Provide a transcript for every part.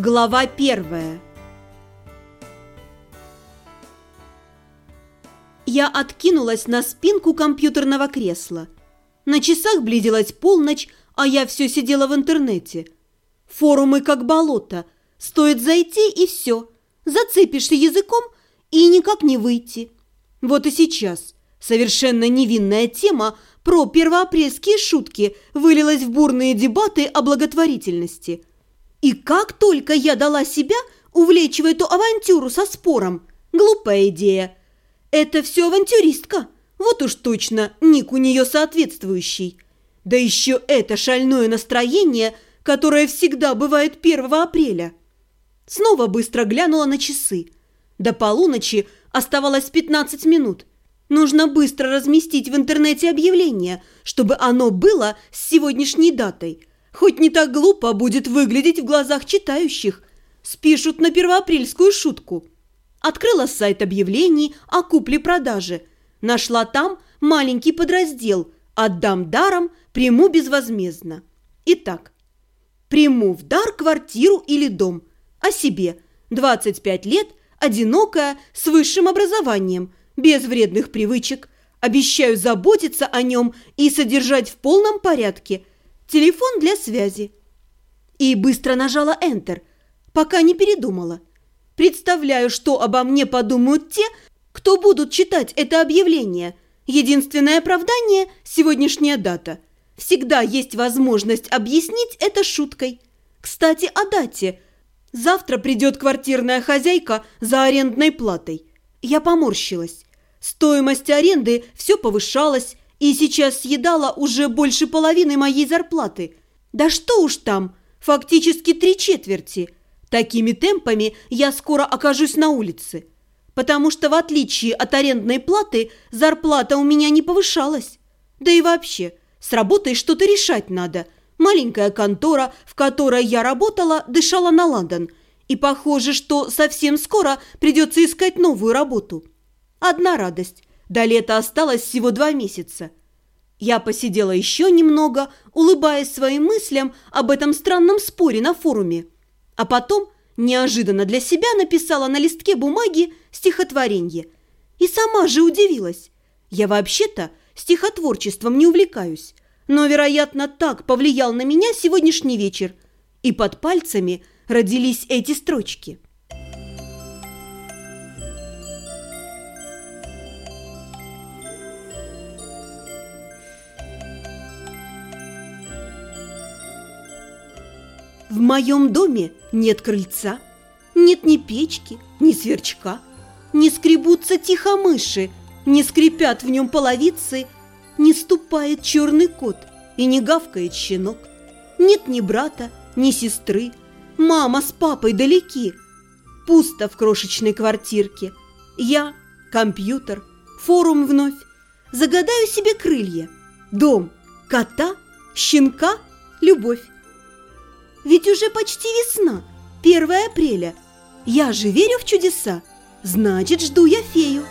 Глава первая Я откинулась на спинку компьютерного кресла. На часах близилась полночь, а я все сидела в интернете. Форумы как болото. Стоит зайти и все. Зацепишься языком и никак не выйти. Вот и сейчас совершенно невинная тема про первоапрельские шутки вылилась в бурные дебаты о благотворительности – и как только я дала себя увлечь в эту авантюру со спором, глупая идея. Это все авантюристка, вот уж точно ник у нее соответствующий. Да еще это шальное настроение, которое всегда бывает 1 апреля. Снова быстро глянула на часы. До полуночи оставалось 15 минут. Нужно быстро разместить в интернете объявление, чтобы оно было с сегодняшней датой – Хоть не так глупо будет выглядеть в глазах читающих. Спишут на первоапрельскую шутку. Открыла сайт объявлений о купле-продаже. Нашла там маленький подраздел «Отдам даром, приму безвозмездно». Итак, приму в дар квартиру или дом. О себе. 25 лет, одинокая, с высшим образованием, без вредных привычек. Обещаю заботиться о нем и содержать в полном порядке – телефон для связи. И быстро нажала Enter, пока не передумала. Представляю, что обо мне подумают те, кто будут читать это объявление. Единственное оправдание – сегодняшняя дата. Всегда есть возможность объяснить это шуткой. Кстати, о дате. Завтра придет квартирная хозяйка за арендной платой. Я поморщилась. Стоимость аренды все повышалась, и сейчас съедала уже больше половины моей зарплаты. Да что уж там, фактически три четверти. Такими темпами я скоро окажусь на улице. Потому что, в отличие от арендной платы, зарплата у меня не повышалась. Да и вообще, с работой что-то решать надо. Маленькая контора, в которой я работала, дышала на ладан. И похоже, что совсем скоро придется искать новую работу. Одна радость. До лета осталось всего два месяца. Я посидела еще немного, улыбаясь своим мыслям об этом странном споре на форуме. А потом неожиданно для себя написала на листке бумаги стихотворение. И сама же удивилась. Я вообще-то стихотворчеством не увлекаюсь, но, вероятно, так повлиял на меня сегодняшний вечер. И под пальцами родились эти строчки. В моем доме нет крыльца, нет ни печки, ни сверчка. Не скребутся тихо мыши, не скрипят в нем половицы, не ступает черный кот и не гавкает щенок. Нет ни брата, ни сестры, мама с папой далеки. Пусто в крошечной квартирке. Я, компьютер, форум вновь. Загадаю себе крылья, дом, кота, щенка, любовь. Ведь уже почти весна, 1 апреля. Я же верю в чудеса, значит, жду я фею.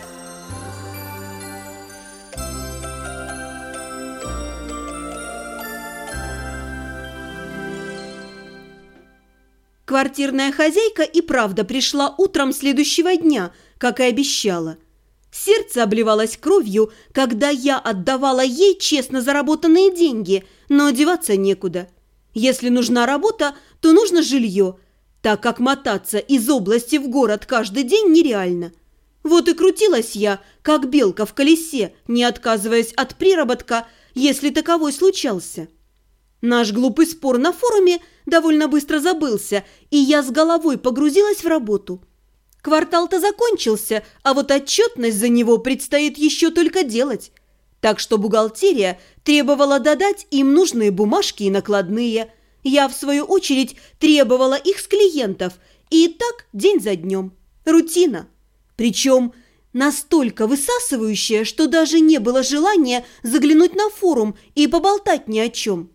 Квартирная хозяйка и правда пришла утром следующего дня, как и обещала. Сердце обливалось кровью, когда я отдавала ей честно заработанные деньги, но одеваться некуда – если нужна работа, то нужно жилье, так как мотаться из области в город каждый день нереально. Вот и крутилась я, как белка в колесе, не отказываясь от приработка, если таковой случался. Наш глупый спор на форуме довольно быстро забылся, и я с головой погрузилась в работу. Квартал-то закончился, а вот отчетность за него предстоит еще только делать. Так что бухгалтерия требовала додать им нужные бумажки и накладные. Я, в свою очередь, требовала их с клиентов. И так день за днем. Рутина. Причем настолько высасывающая, что даже не было желания заглянуть на форум и поболтать ни о чем.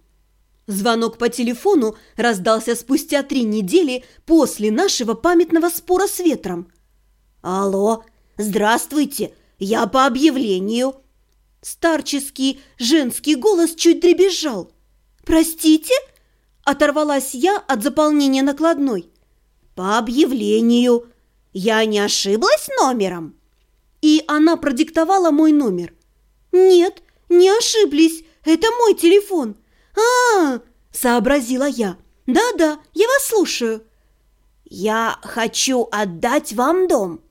Звонок по телефону раздался спустя три недели после нашего памятного спора с ветром. «Алло, здравствуйте, я по объявлению». Старческий женский голос чуть дребезжал. «Простите?» – оторвалась я от заполнения накладной. по объявлению. Я не ошиблась номером?» И она продиктовала мой номер. «Нет, не ошиблись, это мой телефон». «А, -а, -а сообразила я. «Да-да, я вас слушаю». «Я хочу отдать вам дом.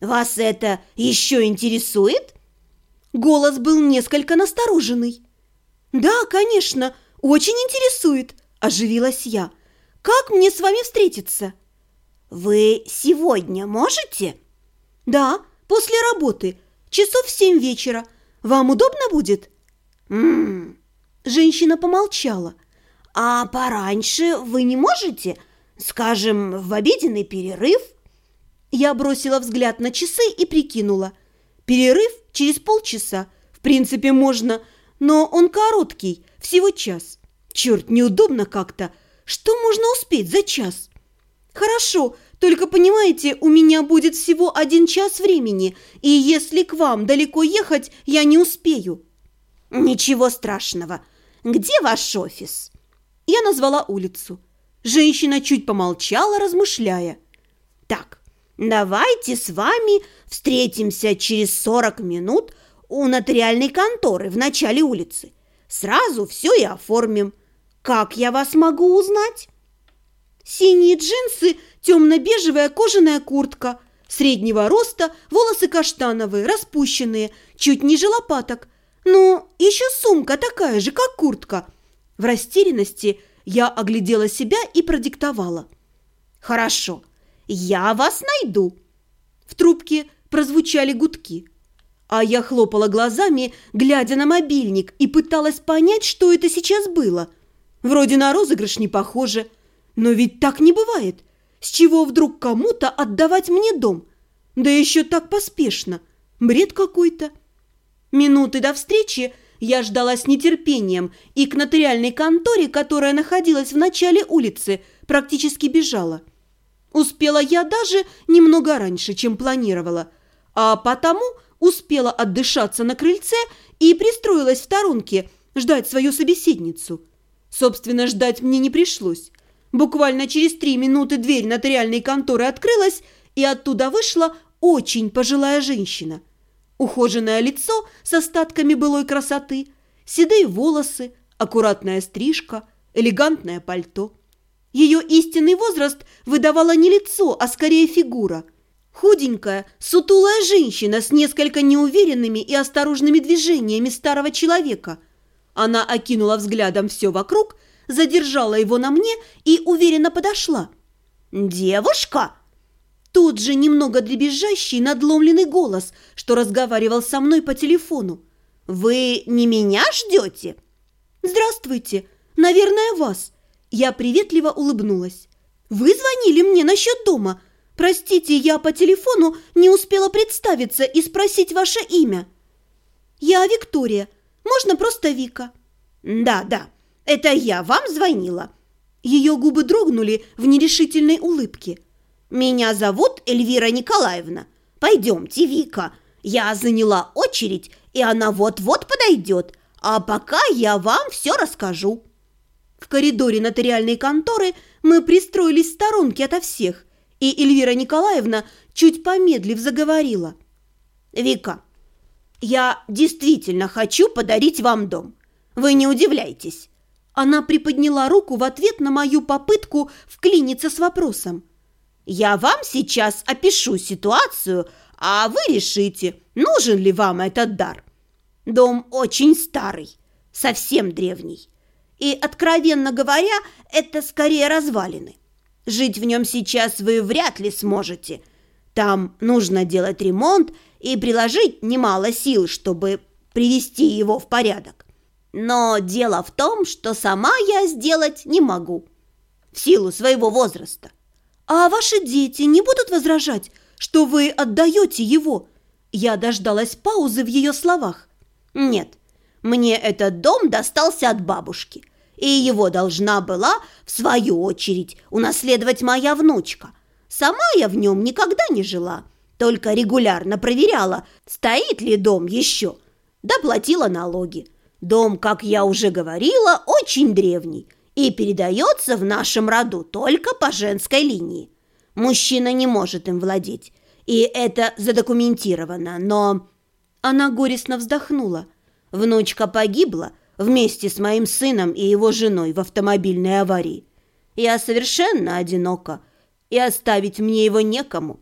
Вас это еще интересует?» Голос был несколько настороженный. «Да, конечно, очень интересует», – оживилась я. «Как мне с вами встретиться?» «Вы сегодня можете?» «Да, после работы, часов в семь вечера. Вам удобно будет?» «М-м-м». Женщина помолчала. «А пораньше вы не можете? Скажем, в обеденный перерыв?» Я бросила взгляд на часы и прикинула. Перерыв через полчаса. В принципе, можно, но он короткий, всего час. Черт, неудобно как-то. Что можно успеть за час? Хорошо, только понимаете, у меня будет всего один час времени, и если к вам далеко ехать, я не успею. Ничего страшного. Где ваш офис? Я назвала улицу. Женщина чуть помолчала, размышляя. «Так, давайте с вами встретимся через 40 минут у нотариальной конторы в начале улицы. Сразу все и оформим. Как я вас могу узнать?» Синие джинсы, темно-бежевая кожаная куртка, среднего роста, волосы каштановые, распущенные, чуть ниже лопаток. Ну, еще сумка такая же, как куртка – в растерянности я оглядела себя и продиктовала. «Хорошо, я вас найду». В трубке прозвучали гудки. А я хлопала глазами, глядя на мобильник, и пыталась понять, что это сейчас было. Вроде на розыгрыш не похоже. Но ведь так не бывает. С чего вдруг кому-то отдавать мне дом? Да еще так поспешно. Бред какой-то. Минуты до встречи я ждала с нетерпением и к нотариальной конторе, которая находилась в начале улицы, практически бежала. Успела я даже немного раньше, чем планировала, а потому успела отдышаться на крыльце и пристроилась в сторонке ждать свою собеседницу. Собственно, ждать мне не пришлось. Буквально через три минуты дверь нотариальной конторы открылась, и оттуда вышла очень пожилая женщина – Ухоженное лицо с остатками былой красоты, седые волосы, аккуратная стрижка, элегантное пальто. Ее истинный возраст выдавала не лицо, а скорее фигура. Худенькая, сутулая женщина с несколько неуверенными и осторожными движениями старого человека. Она окинула взглядом все вокруг, задержала его на мне и уверенно подошла. «Девушка!» Тот же немного дребезжащий надломленный голос, что разговаривал со мной по телефону. «Вы не меня ждете?» «Здравствуйте. Наверное, вас». Я приветливо улыбнулась. «Вы звонили мне насчет дома. Простите, я по телефону не успела представиться и спросить ваше имя». «Я Виктория. Можно просто Вика?» «Да, да, это я вам звонила». Ее губы дрогнули в нерешительной улыбке. «Меня зовут Эльвира Николаевна. Пойдемте, Вика. Я заняла очередь, и она вот-вот подойдет. А пока я вам все расскажу». В коридоре нотариальной конторы мы пристроились в сторонке ото всех, и Эльвира Николаевна, чуть помедлив, заговорила. «Вика, я действительно хочу подарить вам дом. Вы не удивляйтесь». Она приподняла руку в ответ на мою попытку вклиниться с вопросом. Я вам сейчас опишу ситуацию, а вы решите, нужен ли вам этот дар. Дом очень старый, совсем древний. И, откровенно говоря, это скорее развалины. Жить в нем сейчас вы вряд ли сможете. Там нужно делать ремонт и приложить немало сил, чтобы привести его в порядок. Но дело в том, что сама я сделать не могу в силу своего возраста. «А ваши дети не будут возражать, что вы отдаете его?» Я дождалась паузы в ее словах. «Нет, мне этот дом достался от бабушки, и его должна была, в свою очередь, унаследовать моя внучка. Сама я в нем никогда не жила, только регулярно проверяла, стоит ли дом еще. Доплатила налоги. Дом, как я уже говорила, очень древний – и передается в нашем роду только по женской линии. Мужчина не может им владеть. И это задокументировано, но...» Она горестно вздохнула. «Внучка погибла вместе с моим сыном и его женой в автомобильной аварии. Я совершенно одинока, и оставить мне его некому.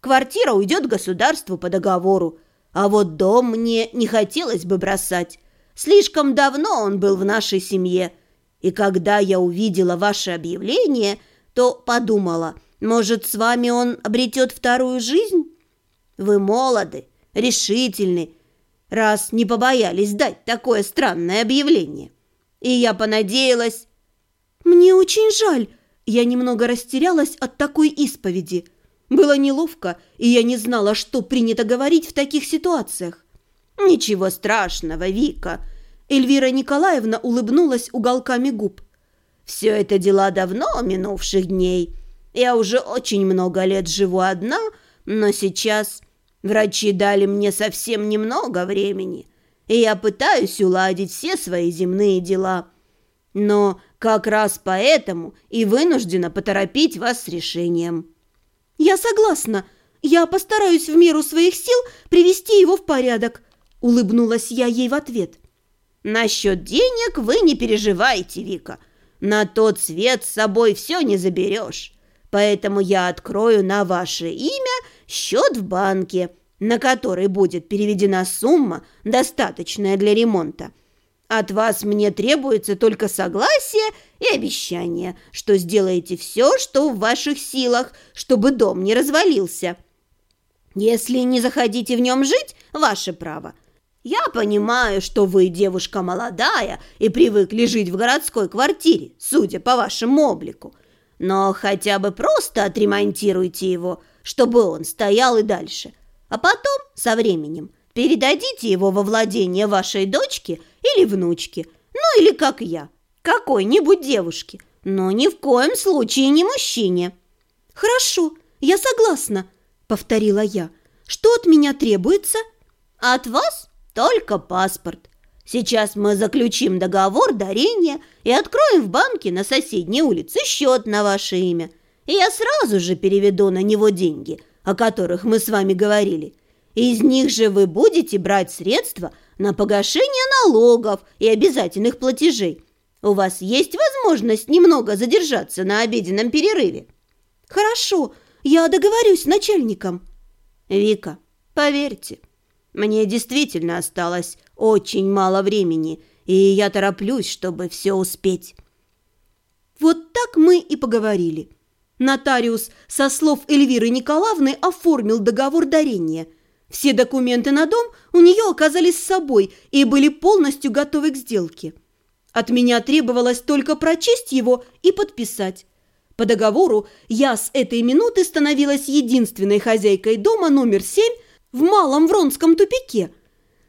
Квартира уйдет государству по договору, а вот дом мне не хотелось бы бросать. Слишком давно он был в нашей семье, и когда я увидела ваше объявление, то подумала, может, с вами он обретет вторую жизнь? Вы молоды, решительны, раз не побоялись дать такое странное объявление. И я понадеялась... Мне очень жаль, я немного растерялась от такой исповеди. Было неловко, и я не знала, что принято говорить в таких ситуациях. «Ничего страшного, Вика!» Эльвира Николаевна улыбнулась уголками губ. «Все это дела давно минувших дней. Я уже очень много лет живу одна, но сейчас врачи дали мне совсем немного времени, и я пытаюсь уладить все свои земные дела. Но как раз поэтому и вынуждена поторопить вас с решением». «Я согласна. Я постараюсь в меру своих сил привести его в порядок», – улыбнулась я ей в ответ. «Насчет денег вы не переживайте, Вика. На тот свет с собой все не заберешь. Поэтому я открою на ваше имя счет в банке, на который будет переведена сумма, достаточная для ремонта. От вас мне требуется только согласие и обещание, что сделаете все, что в ваших силах, чтобы дом не развалился. Если не захотите в нем жить, ваше право. Я понимаю, что вы девушка молодая и привыкли жить в городской квартире, судя по вашему облику. Но хотя бы просто отремонтируйте его, чтобы он стоял и дальше. А потом, со временем, передадите его во владение вашей дочки – или внучке, ну или как я, какой-нибудь девушке, но ни в коем случае не мужчине». «Хорошо, я согласна», — повторила я. «Что от меня требуется?» «От вас только паспорт. Сейчас мы заключим договор дарения и откроем в банке на соседней улице счет на ваше имя. И я сразу же переведу на него деньги, о которых мы с вами говорили. Из них же вы будете брать средства на погашение налогов и обязательных платежей. У вас есть возможность немного задержаться на обеденном перерыве? Хорошо, я договорюсь с начальником. Вика, поверьте, мне действительно осталось очень мало времени, и я тороплюсь, чтобы все успеть. Вот так мы и поговорили. Нотариус, со слов Эльвиры Николаевны, оформил договор дарения – все документы на дом у нее оказались с собой и были полностью готовы к сделке. От меня требовалось только прочесть его и подписать. По договору я с этой минуты становилась единственной хозяйкой дома номер 7 в Малом Вронском тупике.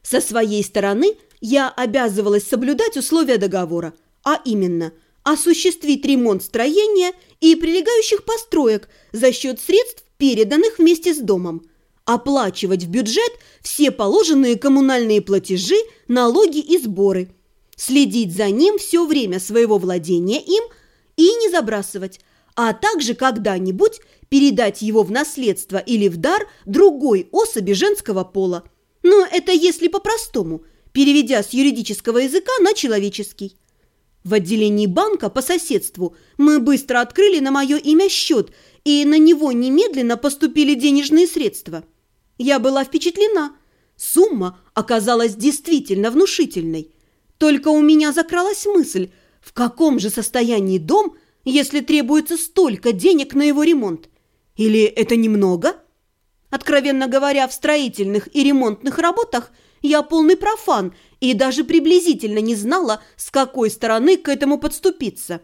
Со своей стороны я обязывалась соблюдать условия договора, а именно осуществить ремонт строения и прилегающих построек за счет средств, переданных вместе с домом – оплачивать в бюджет все положенные коммунальные платежи, налоги и сборы, следить за ним все время своего владения им и не забрасывать, а также когда-нибудь передать его в наследство или в дар другой особи женского пола. Но это если по-простому, переведя с юридического языка на человеческий. В отделении банка по соседству мы быстро открыли на мое имя счет, и на него немедленно поступили денежные средства – я была впечатлена. Сумма оказалась действительно внушительной. Только у меня закралась мысль, в каком же состоянии дом, если требуется столько денег на его ремонт? Или это немного? Откровенно говоря, в строительных и ремонтных работах я полный профан и даже приблизительно не знала, с какой стороны к этому подступиться.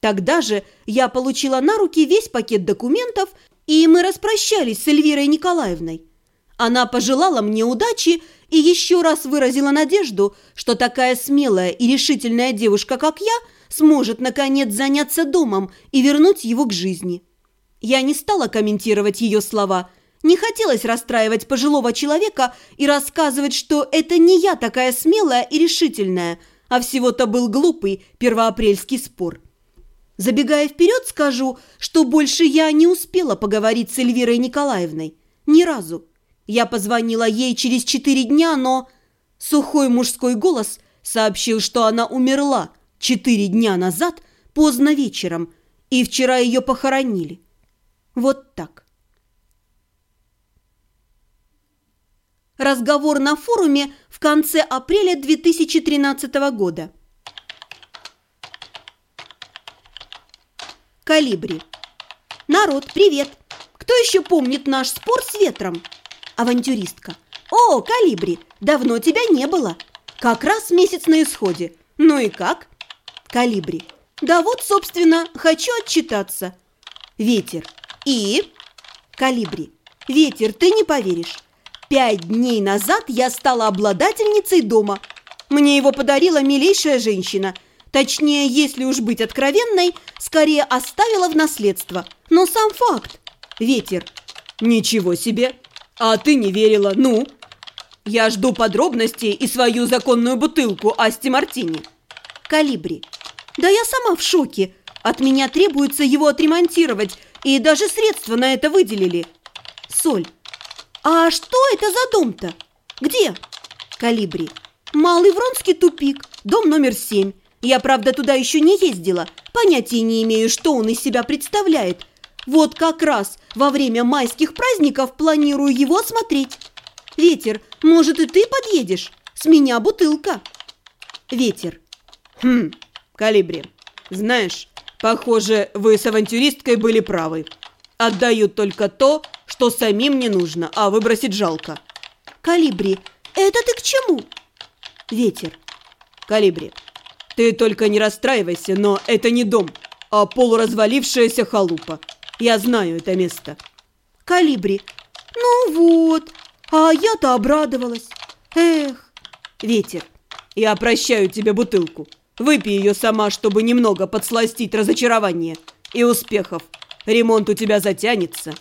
Тогда же я получила на руки весь пакет документов, и мы распрощались с Эльвирой Николаевной. Она пожелала мне удачи и еще раз выразила надежду, что такая смелая и решительная девушка, как я, сможет, наконец, заняться домом и вернуть его к жизни. Я не стала комментировать ее слова. Не хотелось расстраивать пожилого человека и рассказывать, что это не я такая смелая и решительная, а всего-то был глупый первоапрельский спор. Забегая вперед, скажу, что больше я не успела поговорить с Эльвирой Николаевной. Ни разу. Я позвонила ей через четыре дня, но... Сухой мужской голос сообщил, что она умерла четыре дня назад поздно вечером, и вчера ее похоронили. Вот так. Разговор на форуме в конце апреля 2013 года. Калибри. Народ, привет! Кто еще помнит наш спор с ветром? Авантюристка. О, Калибри, давно тебя не было. Как раз месяц на исходе. Ну и как? Калибри. Да вот, собственно, хочу отчитаться. Ветер. И? Калибри. Ветер, ты не поверишь. Пять дней назад я стала обладательницей дома. Мне его подарила милейшая женщина – Точнее, если уж быть откровенной, скорее оставила в наследство. Но сам факт. Ветер. Ничего себе. А ты не верила. Ну? Я жду подробностей и свою законную бутылку Асти Мартини. Калибри. Да я сама в шоке. От меня требуется его отремонтировать, и даже средства на это выделили. Соль. А что это за дом-то? Где? Калибри. Малый Вронский тупик, дом номер семь. Я, правда, туда еще не ездила. Понятия не имею, что он из себя представляет. Вот как раз во время майских праздников планирую его осмотреть. Ветер, может, и ты подъедешь? С меня бутылка. Ветер. Хм, Калибри, знаешь, похоже, вы с авантюристкой были правы. Отдают только то, что самим не нужно, а выбросить жалко. Калибри, это ты к чему? Ветер. Калибри, ты только не расстраивайся, но это не дом, а полуразвалившаяся халупа. Я знаю это место. Калибри. Ну вот, а я-то обрадовалась. Эх, ветер. Я прощаю тебе бутылку. Выпей ее сама, чтобы немного подсластить разочарование. И успехов. Ремонт у тебя затянется.